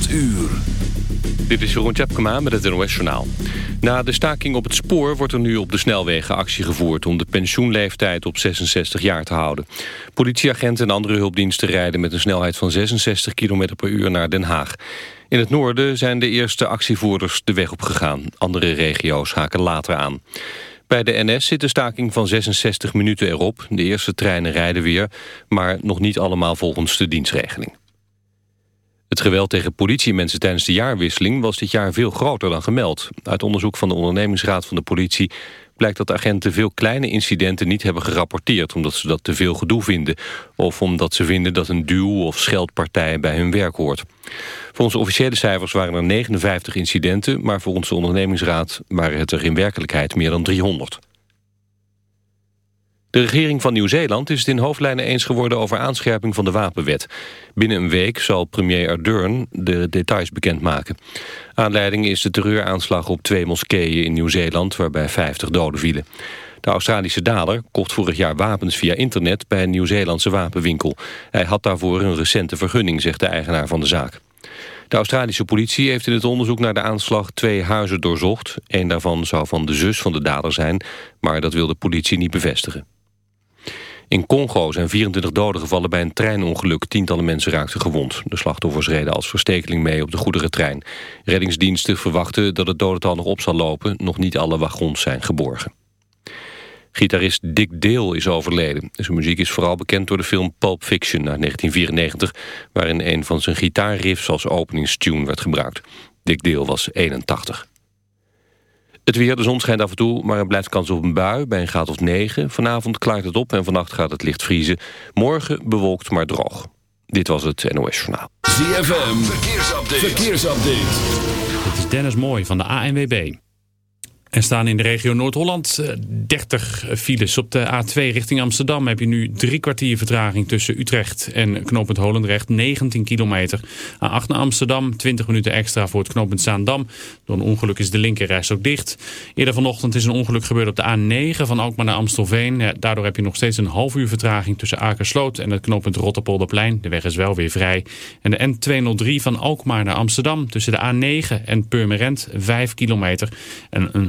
8 uur. Dit is Jeroen Tjepkema met het NOS Journaal. Na de staking op het spoor wordt er nu op de snelwegen actie gevoerd... om de pensioenleeftijd op 66 jaar te houden. Politieagenten en andere hulpdiensten rijden met een snelheid van 66 km per uur naar Den Haag. In het noorden zijn de eerste actievoerders de weg op gegaan. Andere regio's haken later aan. Bij de NS zit de staking van 66 minuten erop. De eerste treinen rijden weer, maar nog niet allemaal volgens de dienstregeling. Het geweld tegen politiemensen tijdens de jaarwisseling was dit jaar veel groter dan gemeld. Uit onderzoek van de ondernemingsraad van de politie blijkt dat agenten veel kleine incidenten niet hebben gerapporteerd omdat ze dat te veel gedoe vinden of omdat ze vinden dat een duw- of scheldpartij bij hun werk hoort. Volgens officiële cijfers waren er 59 incidenten, maar volgens de ondernemingsraad waren het er in werkelijkheid meer dan 300. De regering van Nieuw-Zeeland is het in hoofdlijnen eens geworden over aanscherping van de wapenwet. Binnen een week zal premier Ardern de details bekendmaken. Aanleiding is de terreuraanslag op twee moskeeën in Nieuw-Zeeland waarbij 50 doden vielen. De Australische dader kocht vorig jaar wapens via internet bij een Nieuw-Zeelandse wapenwinkel. Hij had daarvoor een recente vergunning, zegt de eigenaar van de zaak. De Australische politie heeft in het onderzoek naar de aanslag twee huizen doorzocht. Een daarvan zou van de zus van de dader zijn, maar dat wil de politie niet bevestigen. In Congo zijn 24 doden gevallen bij een treinongeluk. Tientallen mensen raakten gewond. De slachtoffers reden als verstekeling mee op de goederentrein. Reddingsdiensten verwachten dat het dodental nog op zal lopen. Nog niet alle wagons zijn geborgen. Gitarist Dick Dale is overleden. Zijn muziek is vooral bekend door de film Pulp Fiction uit 1994... waarin een van zijn gitaarriffs als openingstune werd gebruikt. Dick Dale was 81. Het weer, de zon schijnt af en toe, maar er blijft kans op een bui bij een graad of 9. Vanavond klaart het op en vannacht gaat het licht vriezen. Morgen bewolkt, maar droog. Dit was het NOS Journaal. ZFM, verkeersupdate. verkeersupdate. Dit is Dennis Mooi van de ANWB. Er staan in de regio Noord-Holland 30 eh, files. Op de A2 richting Amsterdam heb je nu drie kwartier vertraging tussen Utrecht en knooppunt Holendrecht. 19 kilometer. A8 naar Amsterdam, 20 minuten extra voor het knooppunt Zaandam. Door een ongeluk is de linkerreis ook dicht. Eerder vanochtend is een ongeluk gebeurd op de A9 van Alkmaar naar Amstelveen. Daardoor heb je nog steeds een half uur vertraging tussen Akersloot en het knooppunt Rotterpolderplein. De weg is wel weer vrij. En de N203 van Alkmaar naar Amsterdam tussen de A9 en Purmerend 5 kilometer en een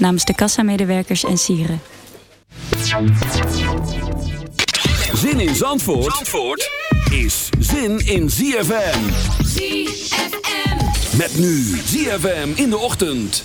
Namens de kassamedewerkers en sieren. Zin in Zandvoort, Zandvoort is zin in ZFM. ZFM. Met nu ZFM in de ochtend.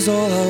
is all I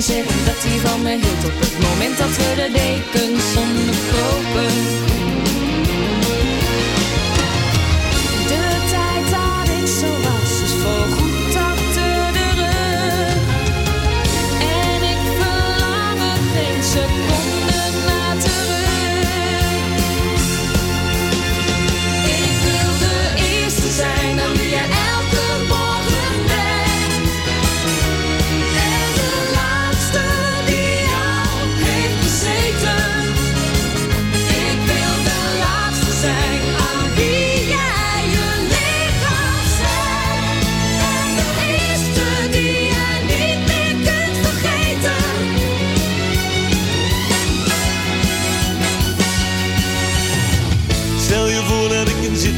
Dat hij van me hield Op het moment dat we de dekens onderkopen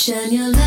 Shine your light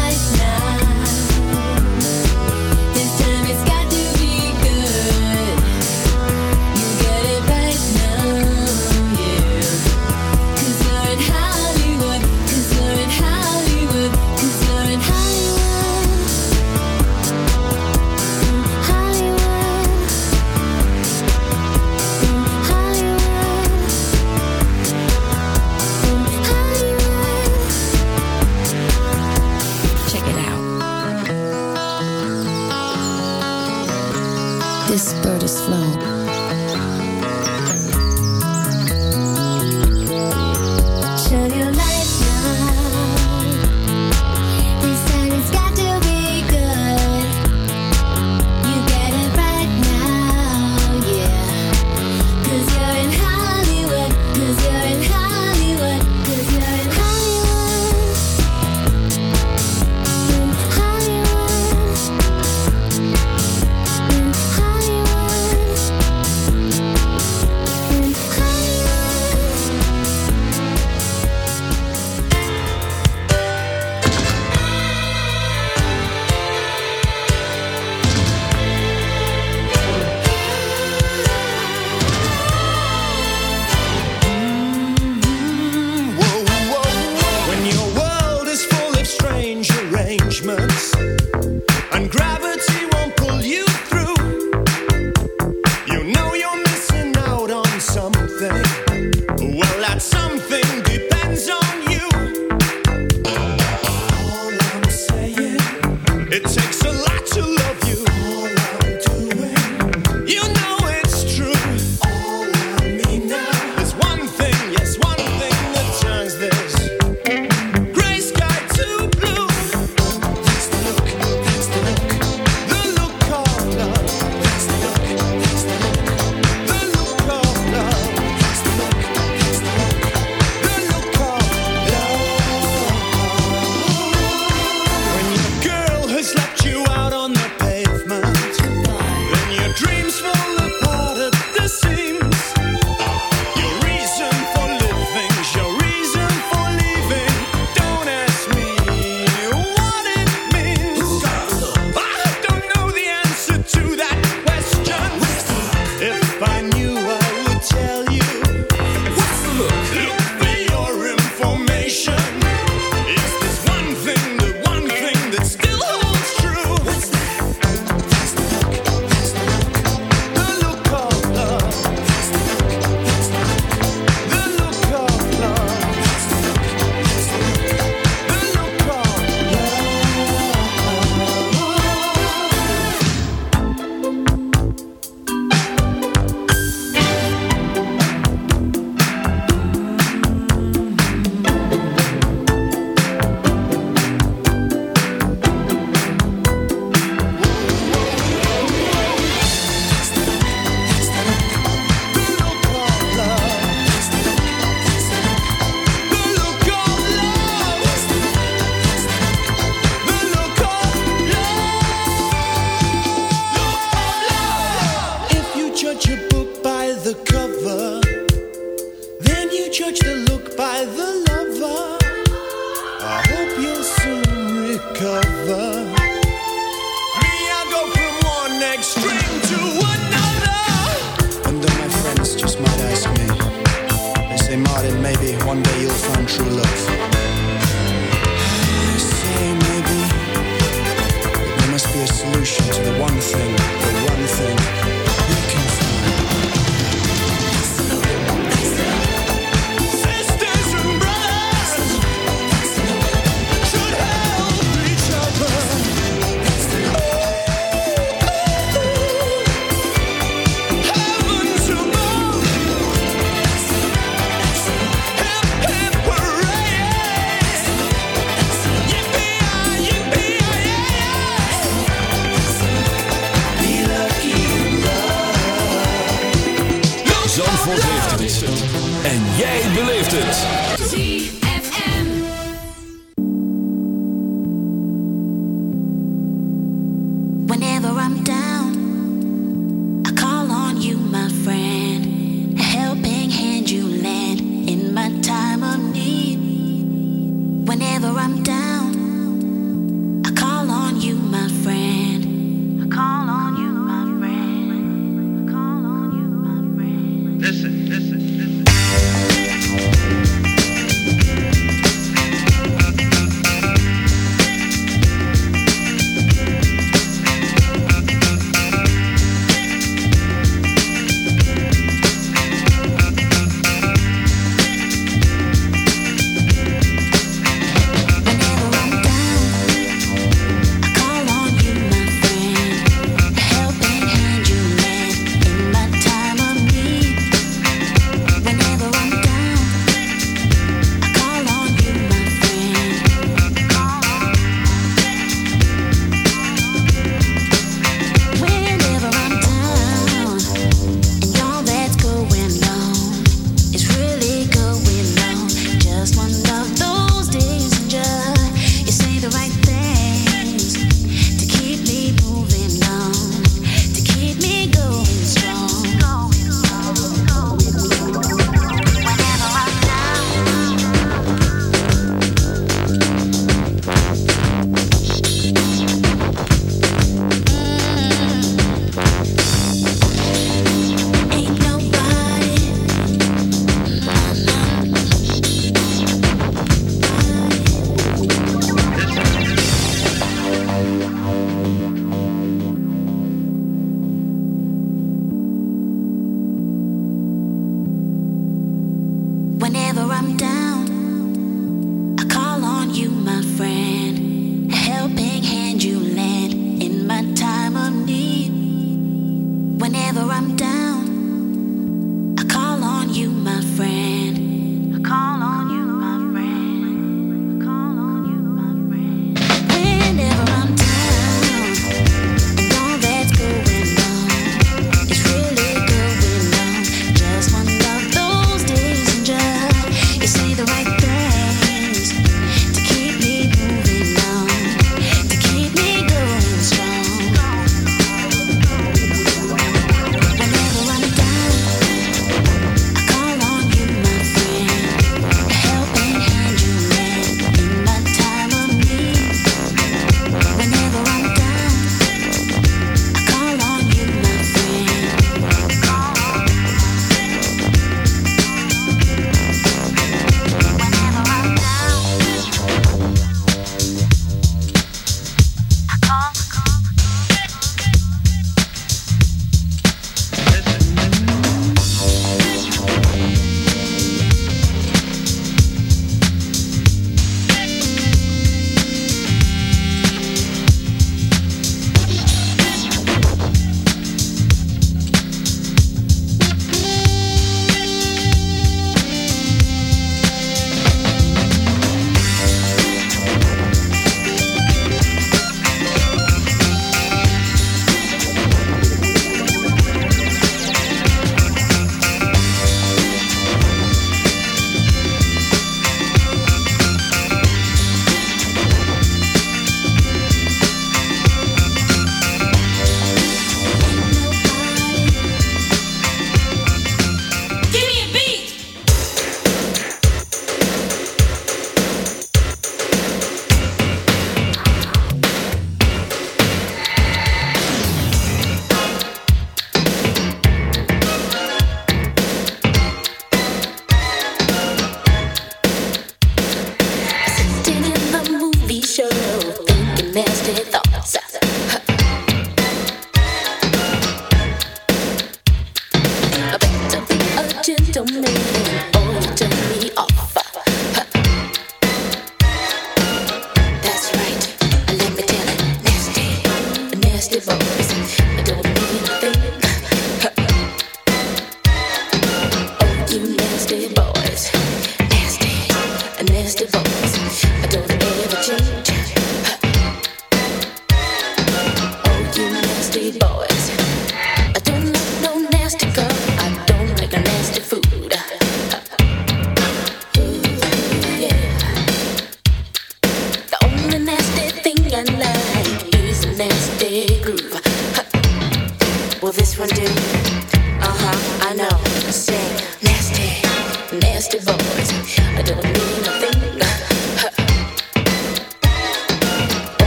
True love.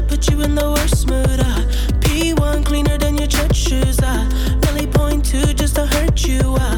to put you in the worst mood. Uh. P1 cleaner than your church shoes. Uh. Really point two just to hurt you. Uh.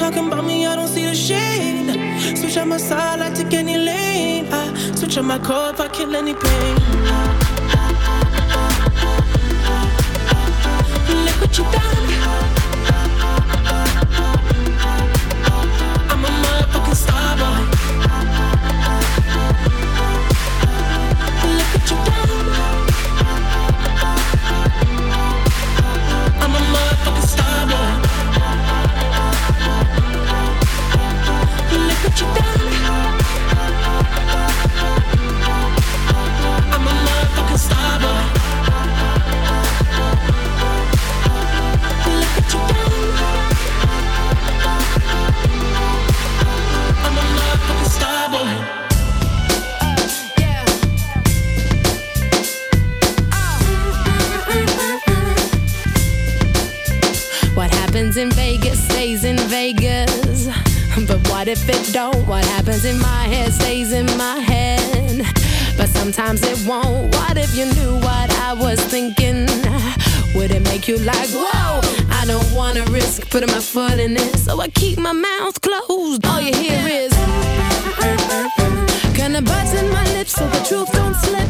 Talking about me, I don't see the shade. Switch on my side, I take any lane. I switch on my core if I kill any pain. Look what you done. Sometimes it won't. What if you knew what I was thinking? Would it make you like, whoa? I don't wanna risk putting my foot in it. So I keep my mouth closed. All you hear is Gonna button my lips so the truth don't slip.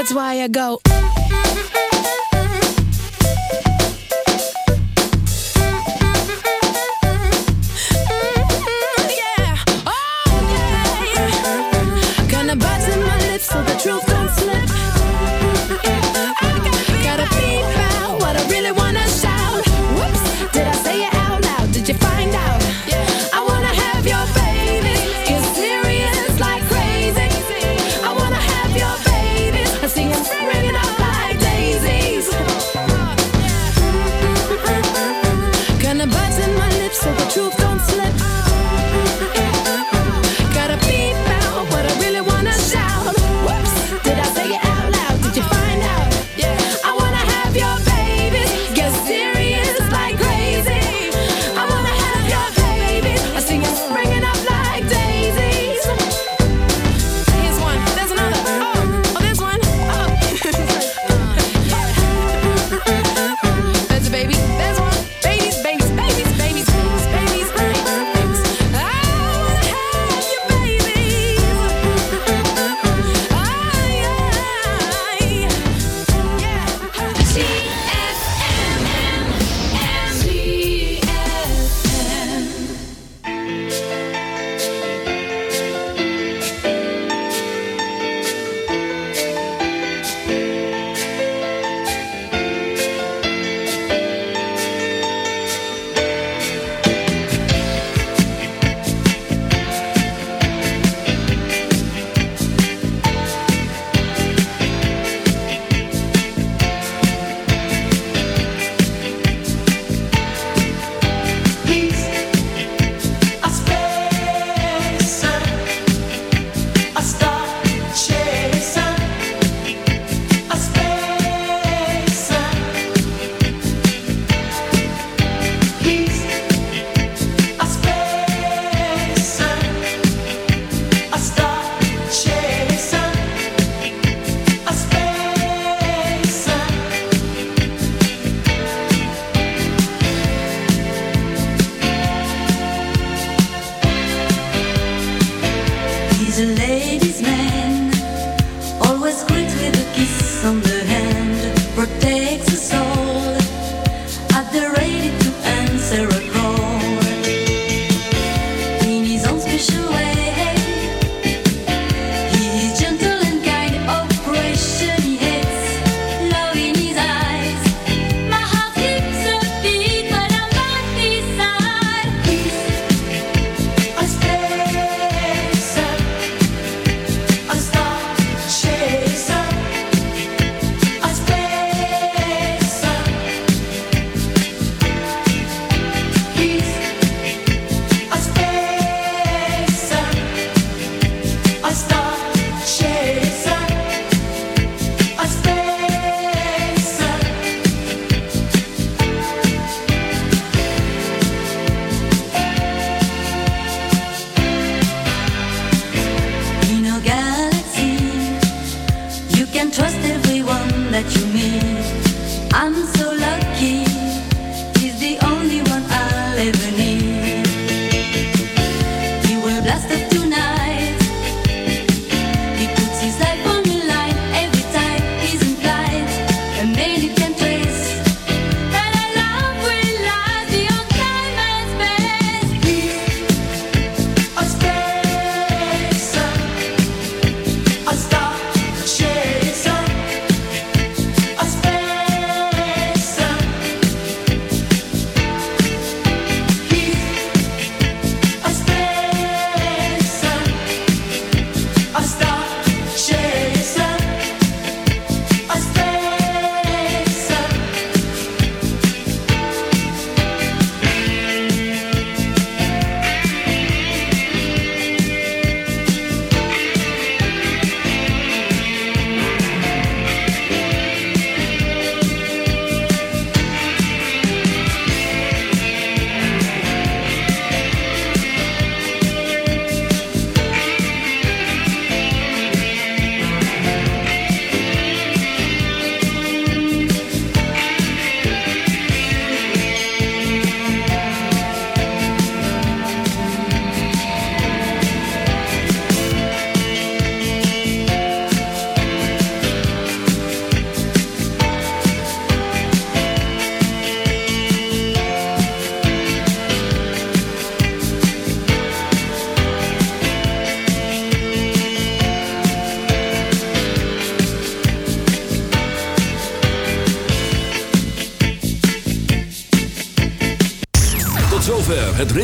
That's why I go.